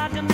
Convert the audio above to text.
I can